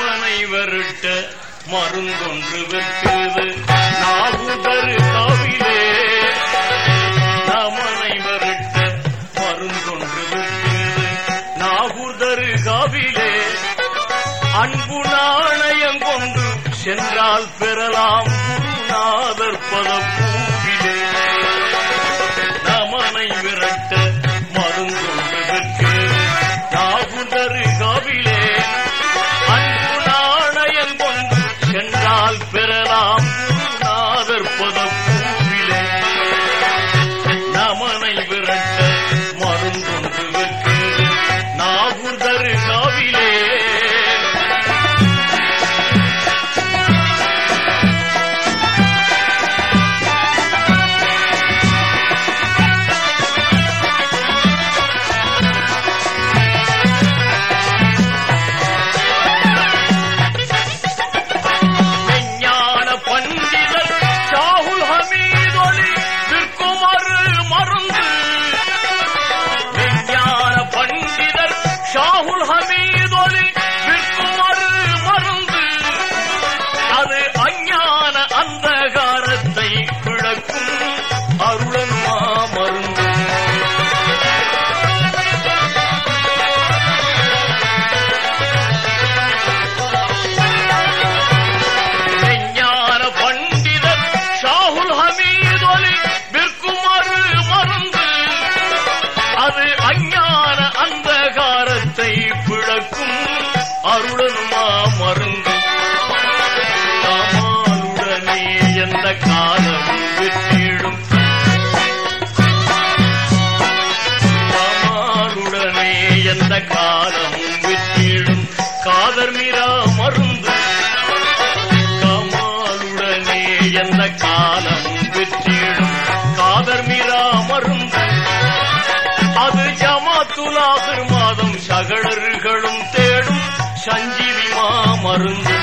மனை வருட்ட மருந்தொன்று வெற்றது நாவுதரு காவிலே நமனை வருட்ட மருந்தொன்று வெற்றது நாகுதரு காவிலே அன்பு நாணயம் கொண்டு சென்றால் பெறலாம் குருநாதர் பதப்பூவிலே நமனை விரட்ட எந்த காலமும் வெற்றிடும் காதர் நிறா மருந்து. கமாலுடனே எந்த காலமும் வெற்றிடும் காதர் மிரா மருந்து. அது ஜமாத்துலாகர் மாதம் சகடர்களும் தேடும். சஞ்சீவி மருந்து.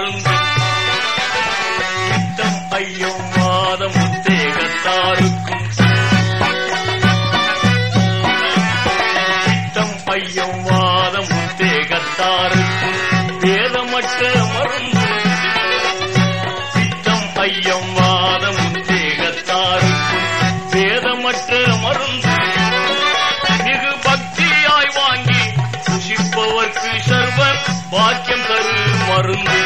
மருந்து யுத்தம் ஐயம் வாதம் உத்தேகத்தாருக்கும். யுத்தம் ஐயம் வாதம் உத்தேகத்தாருக்கும். வேதமற்ற மருந்து. சித்தம் ஐயம் வாதம் உத்தேகத்தாருக்கும். வேதமற்ற மருந்து. மிகு பக்தியாய் வாங்கி புஷிப்பவர்க்கு சர்வர் பாக்கியம் மருந்து.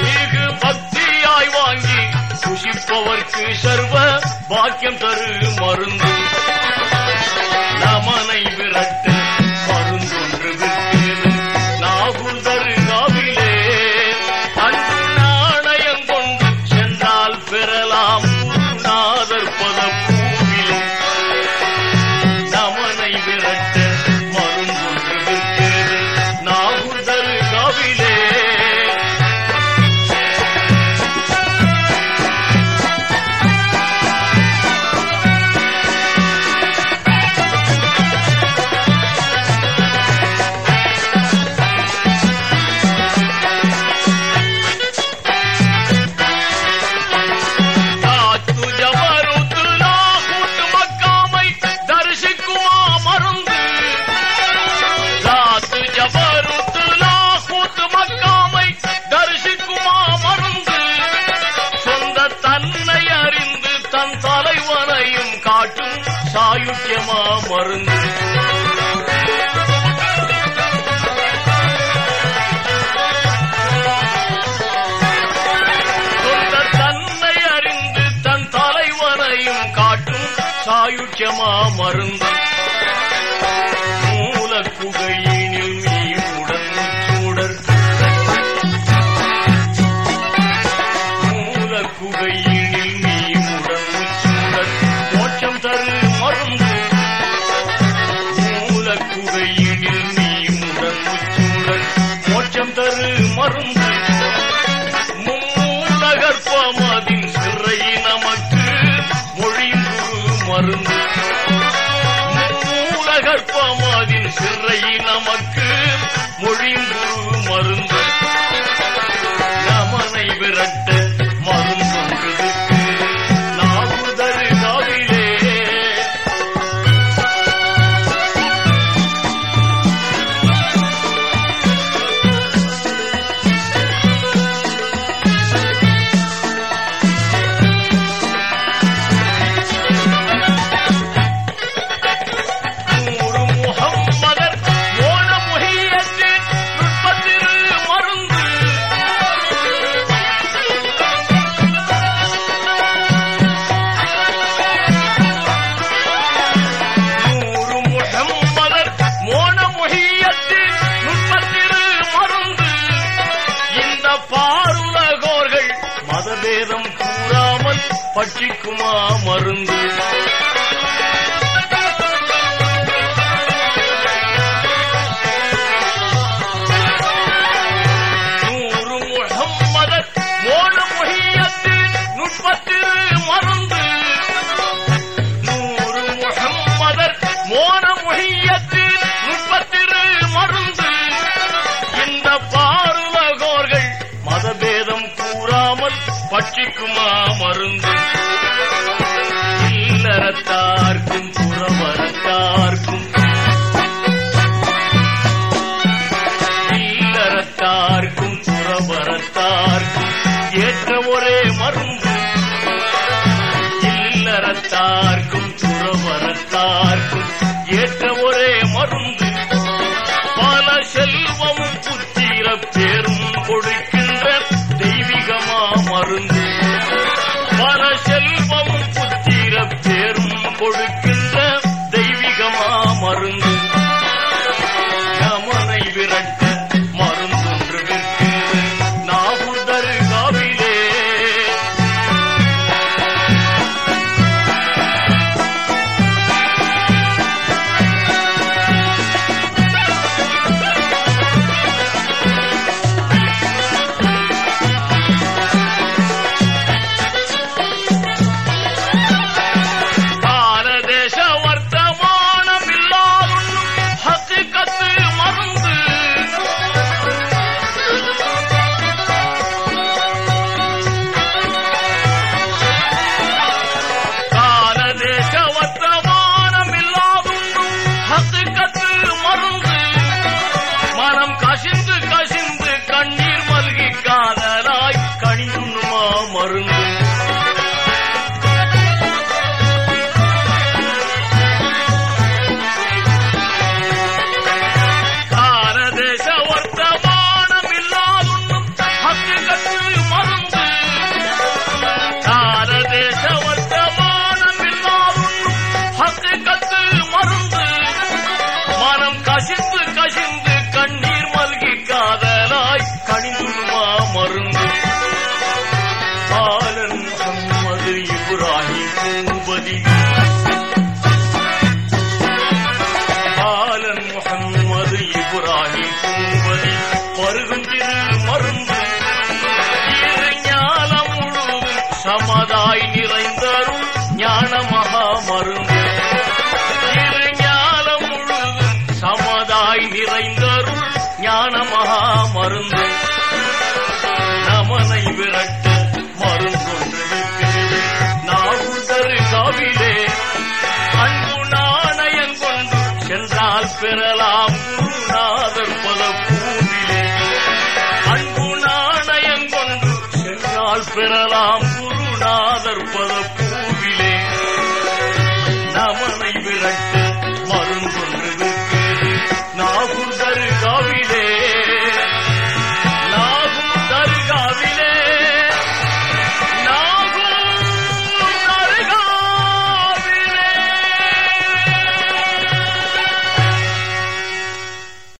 மிகு பக்தியாய் வாங்கி புஷிப்பவர்க்கு சர்வ பாக்கியம் தரு மருந்து. நமனை மருந்து. தன்னை அறிந்து தன் தலைவனையும் காட்டும் சாயுக்கியமா மருந்து. அமரும் உலகற்பமதின் சிறை நமக்கு மொழிந்து பற்றிக்குமா மருந்து? உலகத்தார்க்கும் புறவரத்தார்க்கும் ஏற்ற ஒரே மரும் இல்லறத்தார்க்கும் புறவரத்தார்க்கும் ஏற்ற ஒரே மருந்து. பல செல்வமும் புத்திர பேரும் கொடுக்கின்ற தெய்வீகமா மருந்து. பல செல்வமும் புத்திர பேரும் கொடுக்கின்ற தெய்வீகமா மருந்து. marın பெறலாம். நாதர் பலம்